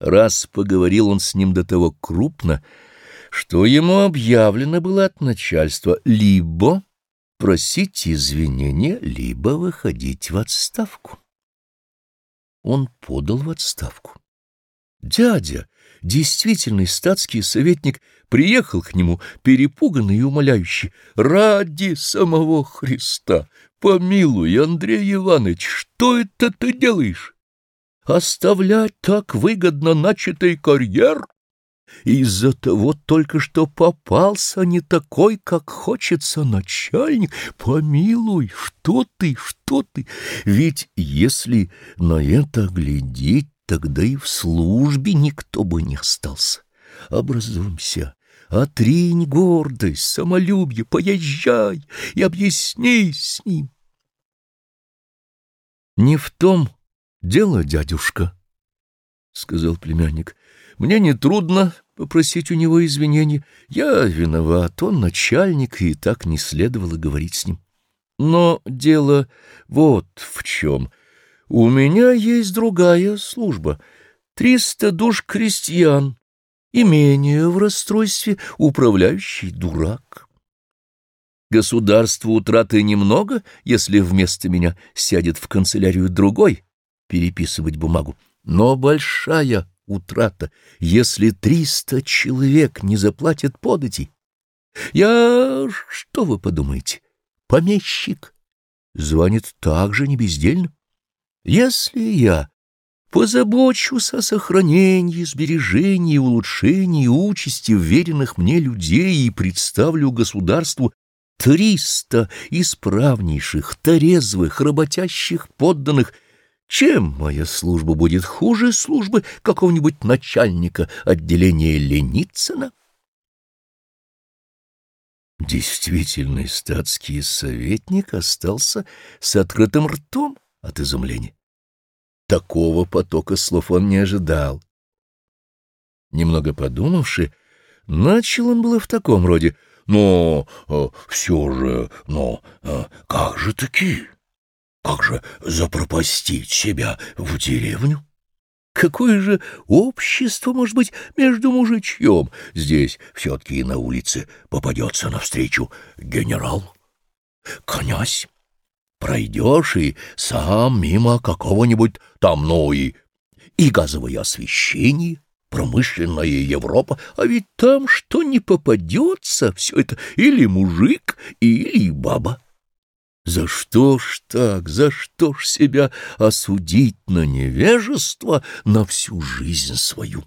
Раз поговорил он с ним до того крупно, что ему объявлено было от начальства либо просить извинения, либо выходить в отставку. Он подал в отставку. Дядя, действительный статский советник, приехал к нему, перепуганный и умоляющий. «Ради самого Христа! Помилуй, Андрей Иванович, что это ты делаешь? Оставлять так выгодно начатый карьер?» Из-за того только что попался не такой, как хочется начальник. Помилуй, что ты, что ты? Ведь если на это глядеть, тогда и в службе никто бы не остался. Образуемся, отринь гордость, самолюбие, поезжай и объяснись с ним. Не в том дело, дядюшка, — сказал племянник. Мне нетрудно попросить у него извинения. Я виноват, он начальник, и так не следовало говорить с ним. Но дело вот в чем. У меня есть другая служба. Триста душ крестьян, имение в расстройстве, управляющий дурак. Государству утраты немного, если вместо меня сядет в канцелярию другой переписывать бумагу, но большая утрата, если триста человек не заплатят подати. Я, что вы подумаете, помещик, звонит так же не бездельно. Если я позабочусь о сохранении, сбережении улучшении участи веренных мне людей и представлю государству триста исправнейших, трезвых, работящих подданных — чем моя служба будет хуже службы какого-нибудь начальника отделения Леницына? Действительный статский советник остался с открытым ртом от изумления. Такого потока слов он не ожидал. Немного подумавши, начал он было в таком роде. «Но э, все же, но э, как же таки?» Как же запропастить себя в деревню? Какое же общество может быть между мужичьем? Здесь все-таки на улице попадется навстречу генерал, князь. Пройдешь и сам мимо какого-нибудь там, ну и, и газовое освещение, промышленная Европа, а ведь там что не попадется, все это или мужик, или баба. За что ж так, за что ж себя осудить на невежество на всю жизнь свою?